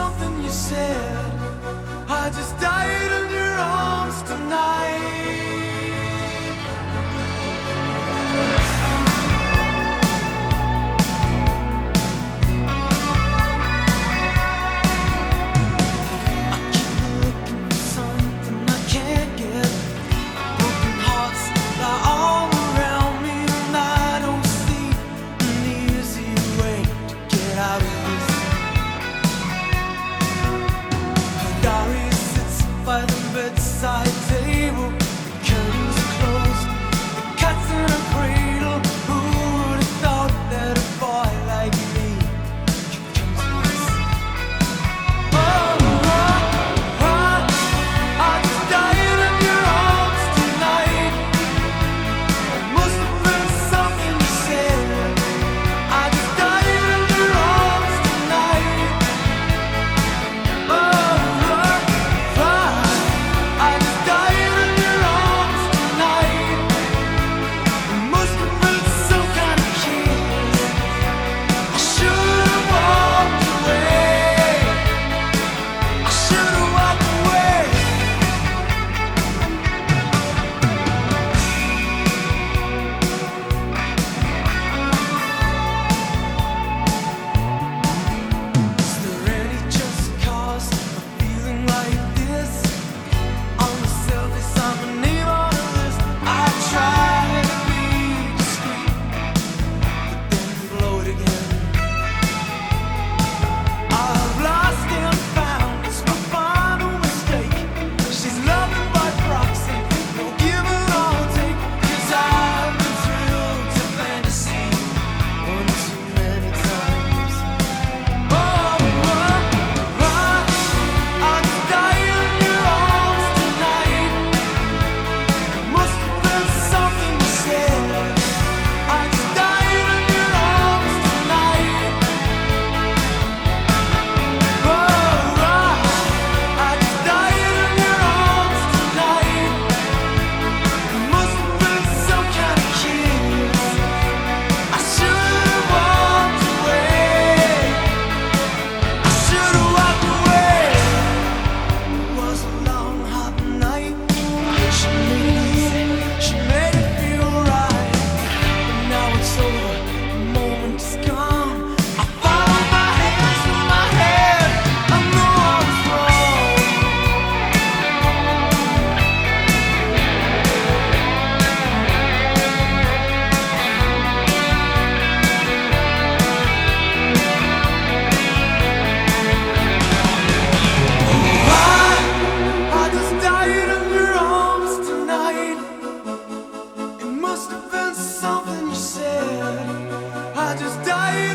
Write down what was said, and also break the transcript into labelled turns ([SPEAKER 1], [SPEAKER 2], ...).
[SPEAKER 1] something you said. I just died. something you said. I just died.